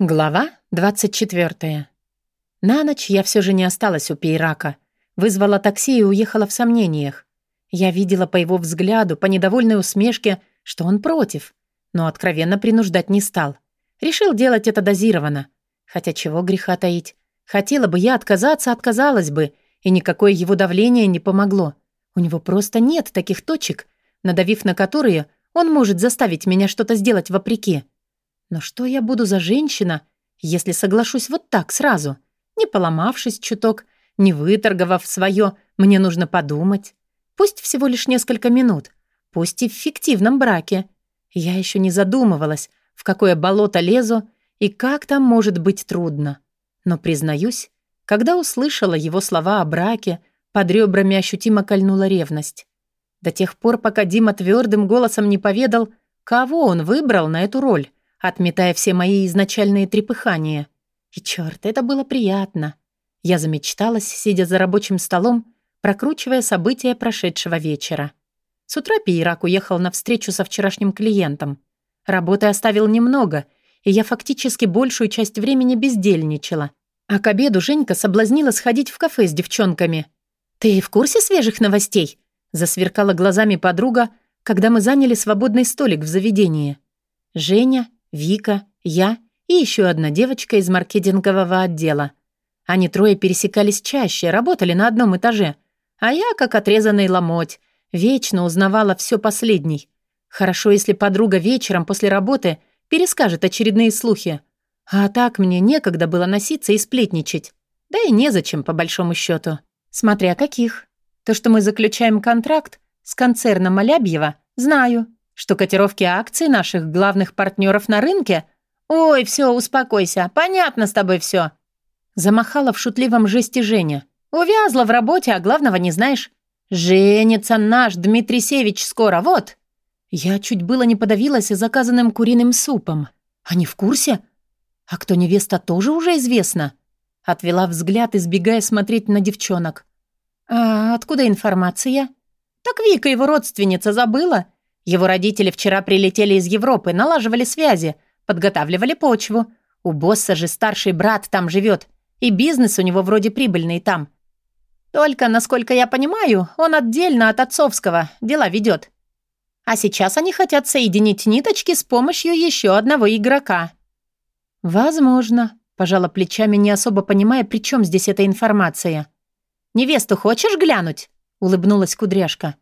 Глава 24. На ночь я все же не осталась у Пейрака. Вызвала такси и уехала в сомнениях. Я видела по его взгляду, по недовольной усмешке, что он против, но откровенно принуждать не стал. Решил делать это дозированно. Хотя чего греха таить. Хотела бы я отказаться, отказалась бы, и никакое его давление не помогло. У него просто нет таких точек, надавив на которые, он может заставить меня что-то сделать вопреки. Но что я буду за женщина, если соглашусь вот так сразу, не поломавшись чуток, не выторговав свое, мне нужно подумать. Пусть всего лишь несколько минут, пусть и в фиктивном браке. Я еще не задумывалась, в какое болото лезу и как там может быть трудно. Но, признаюсь, когда услышала его слова о браке, под ребрами ощутимо кольнула ревность. До тех пор, пока Дима твердым голосом не поведал, кого он выбрал на эту роль отметая все мои изначальные трепыхания. И черт, это было приятно. Я замечталась, сидя за рабочим столом, прокручивая события прошедшего вечера. С утра Пейрак уехал на встречу со вчерашним клиентом. Работы оставил немного, и я фактически большую часть времени бездельничала. А к обеду Женька соблазнила сходить в кафе с девчонками. «Ты в курсе свежих новостей?» Засверкала глазами подруга, когда мы заняли свободный столик в заведении. Женя, Вика, я и еще одна девочка из маркетингового отдела. Они трое пересекались чаще, работали на одном этаже. А я, как отрезанный ломоть, вечно узнавала все последней. Хорошо, если подруга вечером после работы перескажет очередные слухи. А так мне некогда было носиться и сплетничать. Да и незачем, по большому счету. Смотря каких. То, что мы заключаем контракт с концерном Алябьева, знаю. Что котировки акций наших главных партнеров на рынке? Ой, все, успокойся, понятно с тобой все. Замахала в шутливом жесте Женя. Увязла в работе, а главного не знаешь. Женится наш Дмитрий Севич скоро, вот. Я чуть было не подавилась заказанным куриным супом. Они в курсе? А кто невеста, тоже уже известно. Отвела взгляд, избегая смотреть на девчонок. «А откуда информация?» «Так Вика, его родственница, забыла. Его родители вчера прилетели из Европы, налаживали связи, подготавливали почву. У босса же старший брат там живет, и бизнес у него вроде прибыльный там. Только, насколько я понимаю, он отдельно от отцовского дела ведет. А сейчас они хотят соединить ниточки с помощью еще одного игрока. «Возможно», — пожала плечами, не особо понимая, при чем здесь эта информация. «Невесту хочешь глянуть?» — улыбнулась кудряшка.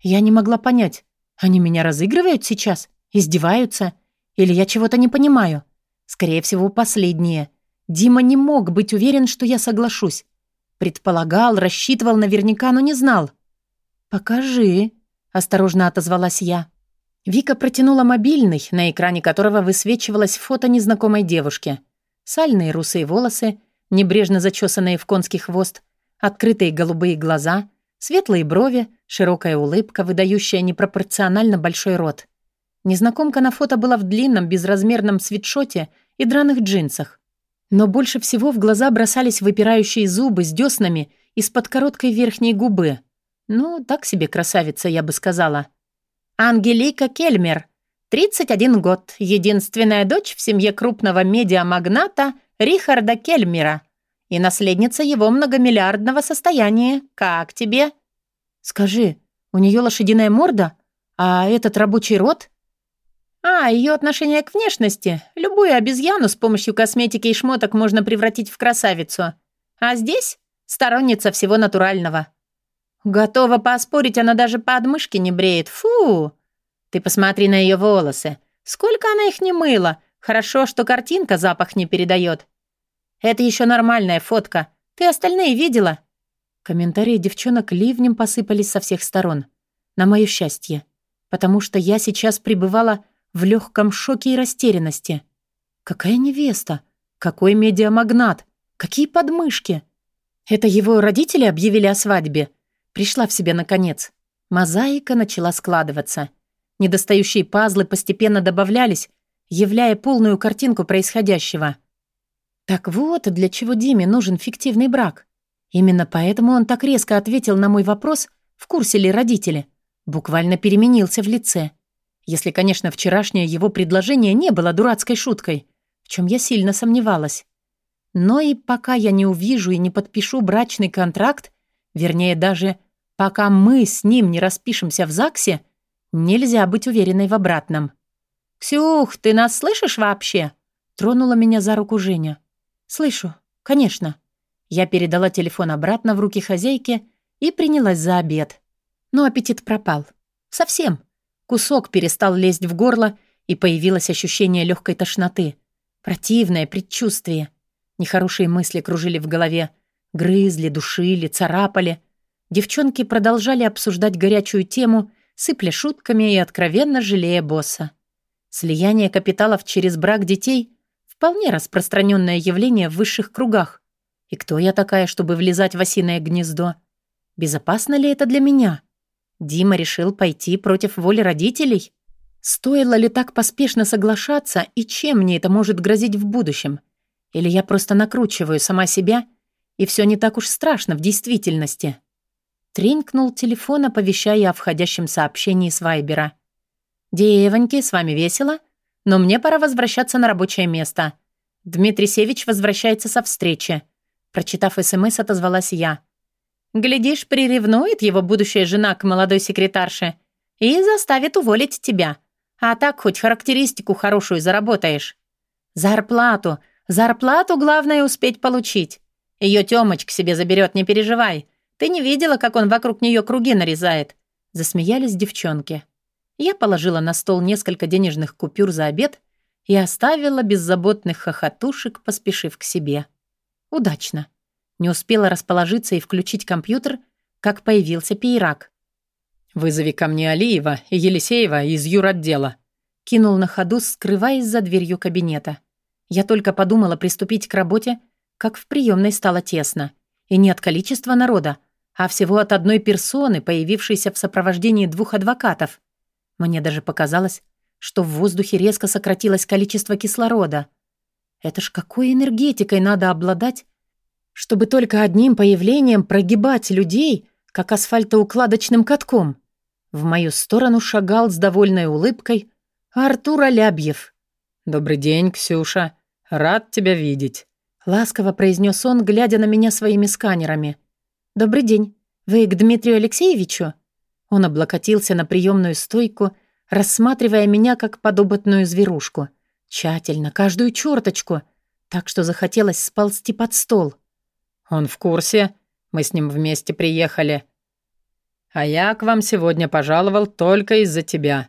Я не могла понять, они меня разыгрывают сейчас? Издеваются? Или я чего-то не понимаю? Скорее всего, последнее. Дима не мог быть уверен, что я соглашусь. Предполагал, рассчитывал наверняка, но не знал. «Покажи», — осторожно отозвалась я. Вика протянула мобильный, на экране которого высвечивалось фото незнакомой девушки. Сальные русые волосы, небрежно зачесанные в конский хвост, открытые голубые глаза, светлые брови, Широкая улыбка, выдающая непропорционально большой рот. Незнакомка на фото была в длинном, безразмерном свитшоте и драных джинсах. Но больше всего в глаза бросались выпирающие зубы с дёснами из-под короткой верхней губы. Ну, так себе красавица, я бы сказала. Ангелика Кельмер, 31 год, единственная дочь в семье крупного медиамагната Рихарда Кельмера и наследница его многомиллиардного состояния. Как тебе? «Скажи, у нее лошадиная морда? А этот рабочий рот?» «А, ее отношение к внешности. Любую обезьяну с помощью косметики и шмоток можно превратить в красавицу. А здесь сторонница всего натурального. Готова поспорить, она даже подмышки не бреет. Фу! Ты посмотри на ее волосы. Сколько она их не мыла. Хорошо, что картинка запах не передает. Это еще нормальная фотка. Ты остальные видела?» Комментарии девчонок ливнем посыпались со всех сторон. На мое счастье. Потому что я сейчас пребывала в легком шоке и растерянности. Какая невеста? Какой медиамагнат? Какие подмышки? Это его родители объявили о свадьбе. Пришла в себя наконец. Мозаика начала складываться. Недостающие пазлы постепенно добавлялись, являя полную картинку происходящего. Так вот, для чего Диме нужен фиктивный брак. Именно поэтому он так резко ответил на мой вопрос, в курсе ли родители. Буквально переменился в лице. Если, конечно, вчерашнее его предложение не было дурацкой шуткой. в чем я сильно сомневалась. Но и пока я не увижу и не подпишу брачный контракт, вернее, даже пока мы с ним не распишемся в ЗАГСе, нельзя быть уверенной в обратном. «Ксюх, ты нас слышишь вообще?» Тронула меня за руку Женя. «Слышу, конечно». Я передала телефон обратно в руки хозяйки и принялась за обед. Но аппетит пропал. Совсем. Кусок перестал лезть в горло, и появилось ощущение легкой тошноты. Противное предчувствие. Нехорошие мысли кружили в голове. Грызли, душили, царапали. Девчонки продолжали обсуждать горячую тему, сыпля шутками и откровенно жалея босса. Слияние капиталов через брак детей — вполне распространенное явление в высших кругах. И кто я такая, чтобы влезать в осиное гнездо? Безопасно ли это для меня? Дима решил пойти против воли родителей? Стоило ли так поспешно соглашаться, и чем мне это может грозить в будущем? Или я просто накручиваю сама себя, и все не так уж страшно в действительности? Тренькнул телефон, оповещая о входящем сообщении с Вайбера. «Девоньки, с вами весело, но мне пора возвращаться на рабочее место. Дмитрий Севич возвращается со встречи». Прочитав СМС, отозвалась я. «Глядишь, приревнует его будущая жена к молодой секретарше и заставит уволить тебя. А так хоть характеристику хорошую заработаешь. Зарплату, зарплату главное успеть получить. Ее Тёмыч себе заберет, не переживай. Ты не видела, как он вокруг нее круги нарезает?» Засмеялись девчонки. Я положила на стол несколько денежных купюр за обед и оставила беззаботных хохотушек, поспешив к себе. Удачно. Не успела расположиться и включить компьютер, как появился Пейрак. «Вызови ко мне Алиева и Елисеева из юротдела», кинул на ходу, скрываясь за дверью кабинета. Я только подумала приступить к работе, как в приемной стало тесно. И не от количества народа, а всего от одной персоны, появившейся в сопровождении двух адвокатов. Мне даже показалось, что в воздухе резко сократилось количество кислорода. Это ж какой энергетикой надо обладать, чтобы только одним появлением прогибать людей, как асфальтоукладочным катком. В мою сторону шагал с довольной улыбкой Артур Алябьев. «Добрый день, Ксюша. Рад тебя видеть», — ласково произнес он, глядя на меня своими сканерами. «Добрый день. Вы к Дмитрию Алексеевичу?» Он облокотился на приемную стойку, рассматривая меня как подопытную зверушку. Тщательно, каждую черточку, так что захотелось сползти под стол. «Он в курсе. Мы с ним вместе приехали. А я к вам сегодня пожаловал только из-за тебя».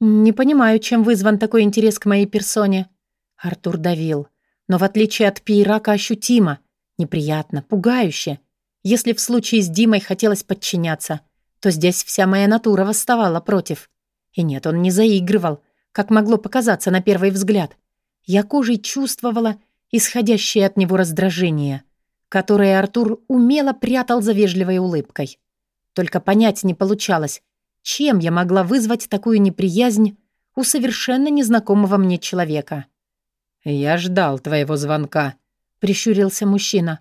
«Не понимаю, чем вызван такой интерес к моей персоне». Артур давил, но в отличие от Пейрака ощутимо, неприятно, пугающе. Если в случае с Димой хотелось подчиняться — то здесь вся моя натура восставала против. И нет, он не заигрывал, как могло показаться на первый взгляд. Я кожей чувствовала исходящее от него раздражение, которое Артур умело прятал за вежливой улыбкой. Только понять не получалось, чем я могла вызвать такую неприязнь у совершенно незнакомого мне человека. «Я ждал твоего звонка», — прищурился мужчина.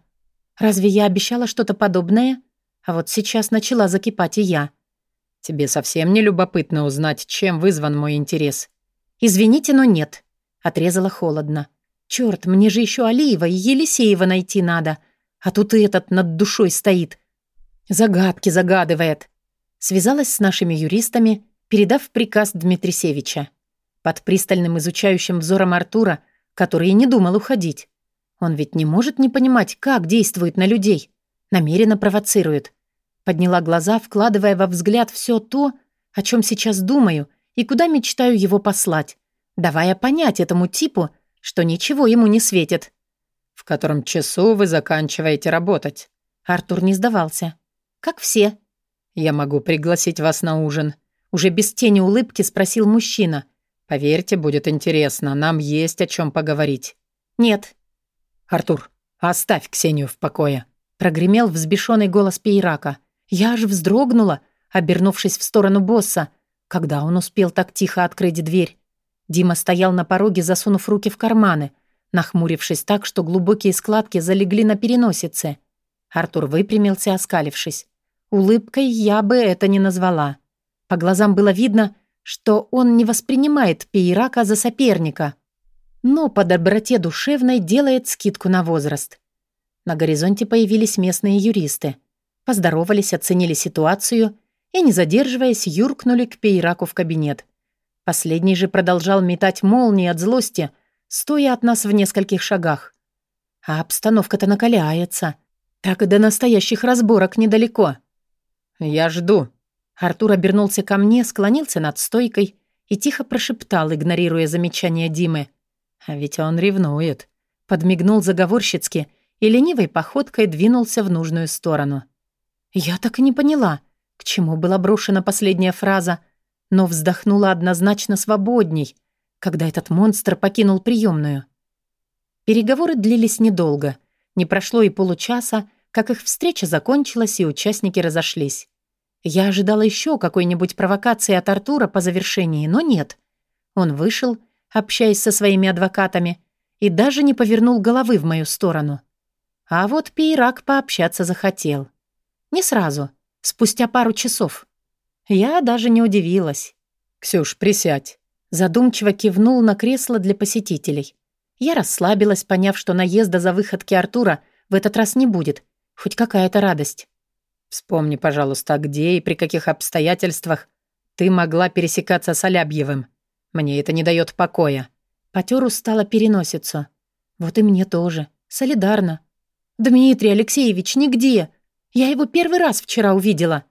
«Разве я обещала что-то подобное?» А вот сейчас начала закипать и я. «Тебе совсем не любопытно узнать, чем вызван мой интерес?» «Извините, но нет», — отрезала холодно. «Чёрт, мне же еще Алиева и Елисеева найти надо, а тут и этот над душой стоит. Загадки загадывает». Связалась с нашими юристами, передав приказ Дмитрисевича. Под пристальным изучающим взором Артура, который и не думал уходить. Он ведь не может не понимать, как действует на людей. Намеренно провоцирует. Подняла глаза, вкладывая во взгляд все то, о чем сейчас думаю и куда мечтаю его послать, давая понять этому типу, что ничего ему не светит. «В котором часу вы заканчиваете работать?» Артур не сдавался. «Как все». «Я могу пригласить вас на ужин». Уже без тени улыбки спросил мужчина. «Поверьте, будет интересно. Нам есть о чем поговорить». «Нет». «Артур, оставь Ксению в покое», — прогремел взбешенный голос Пейрака. Я аж вздрогнула, обернувшись в сторону босса, когда он успел так тихо открыть дверь. Дима стоял на пороге, засунув руки в карманы, нахмурившись так, что глубокие складки залегли на переносице. Артур выпрямился, оскалившись. Улыбкой я бы это не назвала. По глазам было видно, что он не воспринимает Пейрака за соперника. но по доброте душевной делает скидку на возраст. На горизонте появились местные юристы. Поздоровались, оценили ситуацию и, не задерживаясь, юркнули к Пейраку в кабинет. Последний же продолжал метать молнии от злости, стоя от нас в нескольких шагах. А обстановка-то накаляется. Так и до настоящих разборок недалеко. «Я жду». Артур обернулся ко мне, склонился над стойкой и тихо прошептал, игнорируя замечание Димы. «А ведь он ревнует». Подмигнул заговорщицки и ленивой походкой двинулся в нужную сторону. Я так и не поняла, к чему была брошена последняя фраза, но вздохнула однозначно свободней, когда этот монстр покинул приемную. Переговоры длились недолго. Не прошло и получаса, как их встреча закончилась, и участники разошлись. Я ожидала еще какой-нибудь провокации от Артура по завершении, но нет. Он вышел, общаясь со своими адвокатами, и даже не повернул головы в мою сторону. А вот Пейрак пообщаться захотел. Не сразу, спустя пару часов. Я даже не удивилась. «Ксюш, присядь». Задумчиво кивнул на кресло для посетителей. Я расслабилась, поняв, что наезда за выходки Артура в этот раз не будет. Хоть какая-то радость. Вспомни, пожалуйста, где и при каких обстоятельствах ты могла пересекаться с Алябьевым. Мне это не дает покоя. Потер устало переносицу. Вот и мне тоже. Солидарно. Дмитрий Алексеевич нигде. Я его первый раз вчера увидела.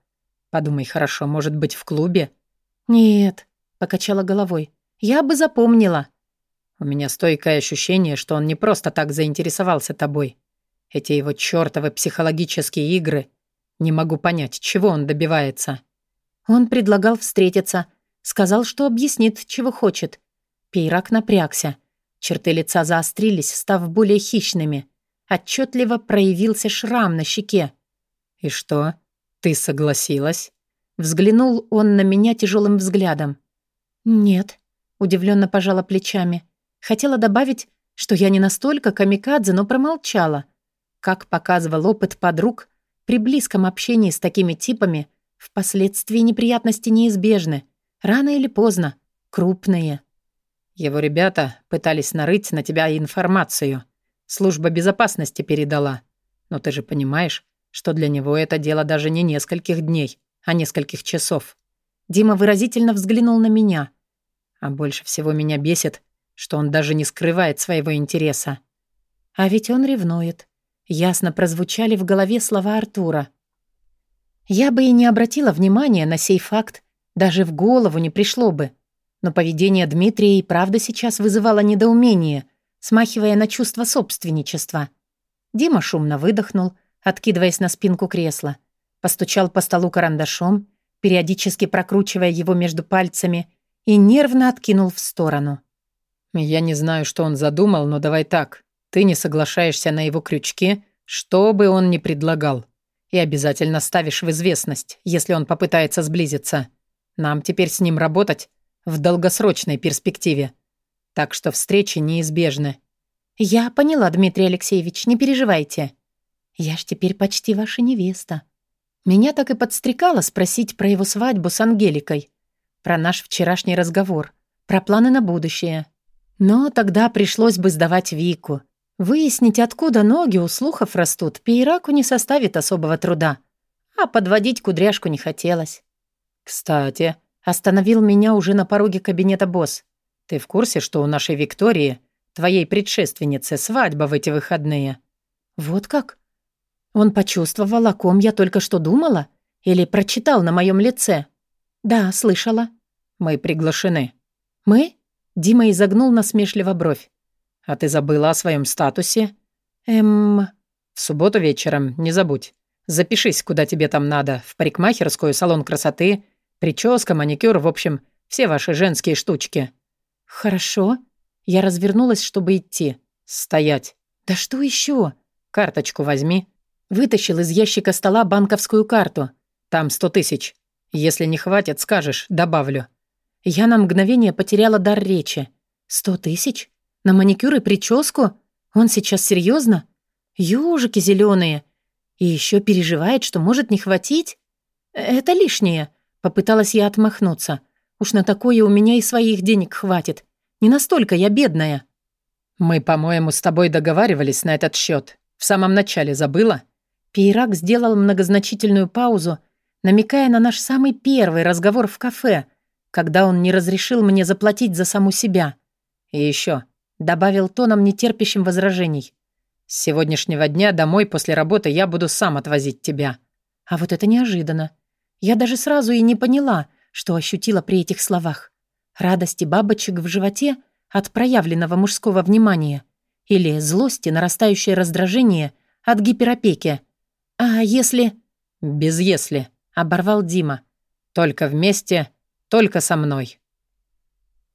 Подумай хорошо, может быть, в клубе? Нет, покачала головой. Я бы запомнила. У меня стойкое ощущение, что он не просто так заинтересовался тобой. Эти его чёртовы психологические игры — не могу понять, чего он добивается. Он предлагал встретиться. Сказал, что объяснит, чего хочет. Пейрак напрягся. Черты лица заострились, став более хищными. Отчетливо проявился шрам на щеке. «И что? Ты согласилась?» Взглянул он на меня тяжелым взглядом. «Нет», — удивленно пожала плечами. Хотела добавить, что я не настолько камикадзе, но промолчала. Как показывал опыт подруг, при близком общении с такими типами впоследствии неприятности неизбежны. Рано или поздно. Крупные. Его ребята пытались нарыть на тебя информацию. Служба безопасности передала. Но ты же понимаешь, что для него это дело даже не нескольких дней, а нескольких часов. Дима выразительно взглянул на меня. А больше всего меня бесит, что он даже не скрывает своего интереса. А ведь он ревнует. Ясно прозвучали в голове слова Артура. Я бы и не обратила внимания на сей факт, даже в голову не пришло бы. Но поведение Дмитрия и правда сейчас вызывало недоумение, смахивая на чувство собственничества. Дима шумно выдохнул, откидываясь на спинку кресла. Постучал по столу карандашом, периодически прокручивая его между пальцами, и нервно откинул в сторону. «Я не знаю, что он задумал, но давай так. Ты не соглашаешься на его крючки, что бы он ни предлагал. И обязательно ставишь в известность, если он попытается сблизиться. Нам теперь с ним работать в долгосрочной перспективе. Так что встречи неизбежны. Я поняла, Дмитрий Алексеевич, не переживайте. Я ж теперь почти ваша невеста. Меня так и подстрекало спросить про его свадьбу с Ангеликой, про наш вчерашний разговор, про планы на будущее. Но тогда пришлось бы сдавать Вику. Выяснить, откуда ноги у слухов растут, Пейраку не составит особого труда. А подводить кудряшку не хотелось. «Кстати», — остановил меня уже на пороге кабинета босс. «Ты в курсе, что у нашей Виктории, твоей предшественницы, свадьба в эти выходные?» «Вот как?» Он почувствовал, о ком я только что думала? Или прочитал на моем лице? «Да, слышала». «Мы приглашены». «Мы?» Дима изогнул насмешливо бровь. «А ты забыла о своем статусе?» «Эм...» «В субботу вечером, не забудь. Запишись, куда тебе там надо. В парикмахерскую, салон красоты, прическа, маникюр, в общем, все ваши женские штучки». «Хорошо». Я развернулась, чтобы идти. «Стоять». «Да что еще? «Карточку возьми». Вытащил из ящика стола банковскую карту. «Там сто тысяч. Если не хватит, скажешь, добавлю». Я на мгновение потеряла дар речи. «Сто тысяч? На маникюр и прическу? Он сейчас серьезно? Ёжики зеленые. И еще переживает, что может не хватить? Это лишнее. Попыталась я отмахнуться. Уж на такое у меня и своих денег хватит. Не настолько я бедная. «Мы, по-моему, с тобой договаривались на этот счет. В самом начале забыла?» Пейрак сделал многозначительную паузу, намекая на наш самый первый разговор в кафе, когда он не разрешил мне заплатить за саму себя. «И еще», — добавил тоном, нетерпящим возражений. «С сегодняшнего дня домой после работы я буду сам отвозить тебя». А вот это неожиданно. Я даже сразу и не поняла, что ощутила при этих словах. Радости бабочек в животе — от проявленного мужского внимания или злости, нарастающее раздражение от гиперопеки. А если... «Без если», — оборвал Дима. «Только вместе, только со мной».